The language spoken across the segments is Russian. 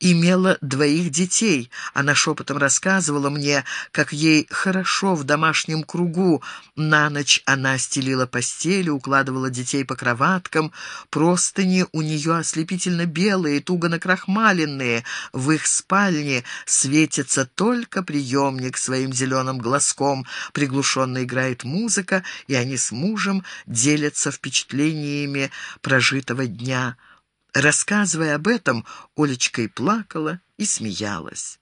имела двоих детей. Она шепотом рассказывала мне, как ей хорошо в домашнем кругу. На ночь она стелила постели, укладывала детей по кроваткам. Простыни у нее ослепительно белые, туго накрахмаленные. В их спальне светится только приемник своим зеленым глазком. Приглушенно играет музыка, и они с мужем делятся впечатлениями прожитого дня. Рассказывая об этом, Олечка и плакала, и смеялась.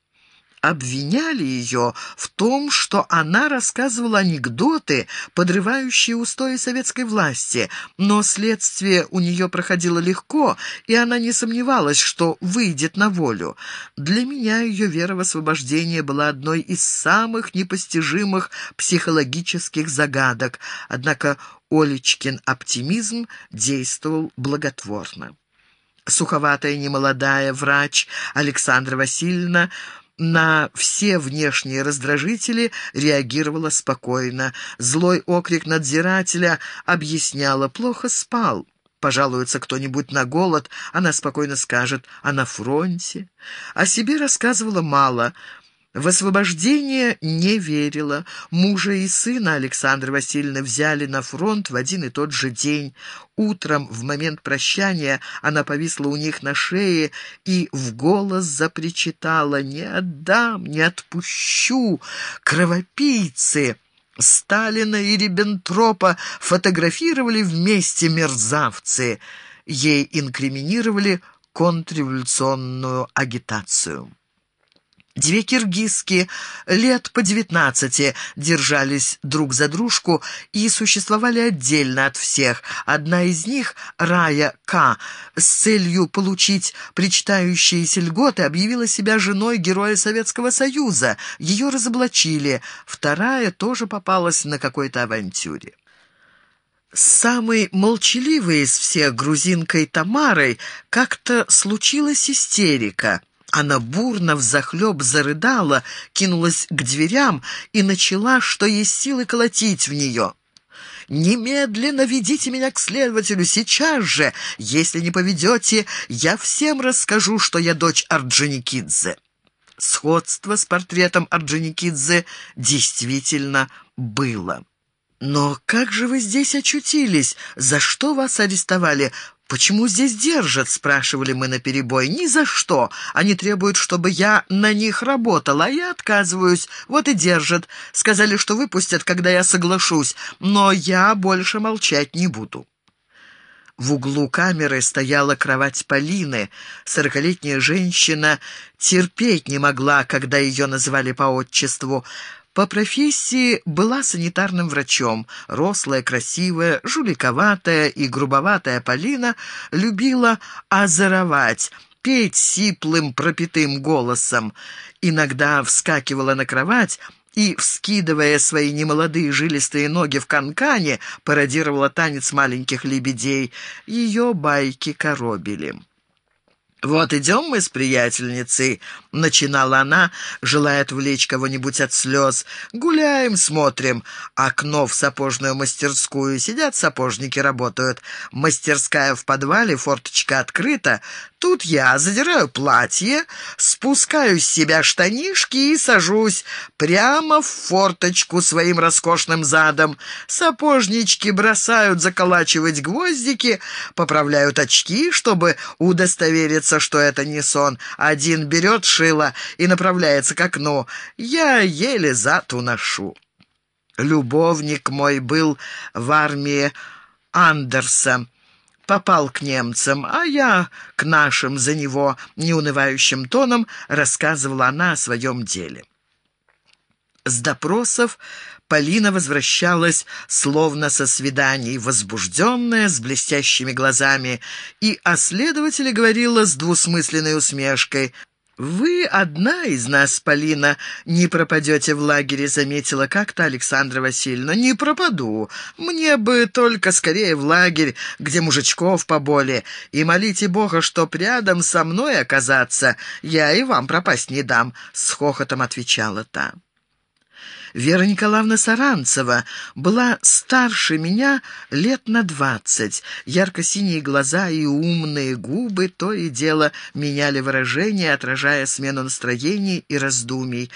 Обвиняли ее в том, что она рассказывала анекдоты, подрывающие устои советской власти, но следствие у нее проходило легко, и она не сомневалась, что выйдет на волю. Для меня ее вера в освобождение была одной из самых непостижимых психологических загадок, однако Олечкин оптимизм действовал благотворно суховатая немолодая врач Александра Васильевна на все внешние раздражители реагировала спокойно. Злой окрик надзирателя объясняла «плохо спал». Пожалуется кто-нибудь на голод, она спокойно скажет «а на фронте». О себе рассказывала мало – в освобождение не верила. Мужа и сына Александра Васильевна взяли на фронт в один и тот же день. Утром, в момент прощания, она повисла у них на шее и в голос запричитала «Не отдам, не отпущу! Кровопийцы!» Сталина и Риббентропа фотографировали вместе мерзавцы. Ей инкриминировали контрреволюционную агитацию. Две киргизки лет по девятнадцати держались друг за дружку и существовали отдельно от всех. Одна из них, Рая К., с целью получить причитающиеся льготы, объявила себя женой героя Советского Союза. Ее разоблачили. Вторая тоже попалась на какой-то авантюре. Самой молчаливой из всех грузинкой Тамарой как-то случилась истерика – она бурно взахлеб зарыдала, кинулась к дверям и начала, что есть силы, колотить в нее. «Немедленно ведите меня к следователю, сейчас же! Если не поведете, я всем расскажу, что я дочь Орджоникидзе». Сходство с портретом Орджоникидзе действительно было. «Но как же вы здесь очутились? За что вас арестовали? «Почему здесь держат?» — спрашивали мы наперебой. «Ни за что. Они требуют, чтобы я на них работала, а я отказываюсь. Вот и держат. Сказали, что выпустят, когда я соглашусь, но я больше молчать не буду». В углу камеры стояла кровать Полины. Сорокалетняя женщина терпеть не могла, когда ее называли по отчеству. По профессии была санитарным врачом. Рослая, красивая, жуликоватая и грубоватая Полина любила озоровать, петь сиплым пропитым голосом. Иногда вскакивала на кровать и, вскидывая свои немолодые жилистые ноги в канкане, пародировала танец маленьких лебедей. Ее байки коробили. «Вот идем мы с приятельницей», — начинала она, желая отвлечь кого-нибудь от слез. «Гуляем, смотрим. Окно в сапожную мастерскую. Сидят сапожники, работают. Мастерская в подвале, форточка открыта. Тут я задираю платье, спускаю с себя штанишки и сажусь прямо в форточку своим роскошным задом. Сапожнички бросают заколачивать гвоздики, поправляют очки, чтобы удостовериться, что это не сон. Один берет шило и направляется к окну. Я еле зад уношу. Любовник мой был в армии Андерса попал к немцам, а я к нашим за него неунывающим тоном рассказывала она о своем деле. С допросов Полина возвращалась словно со свиданий, возбужденная, с блестящими глазами, и о следователе говорила с двусмысленной усмешкой – «Вы одна из нас, Полина, не пропадете в лагере», — заметила как-то Александра Васильевна. «Не пропаду. Мне бы только скорее в лагерь, где мужичков поболе. И молите Бога, чтоб рядом со мной оказаться. Я и вам пропасть не дам», — с хохотом отвечала та. Вера Николаевна Саранцева была старше меня лет на двадцать. Ярко-синие глаза и умные губы то и дело меняли выражение, отражая смену настроений и раздумий.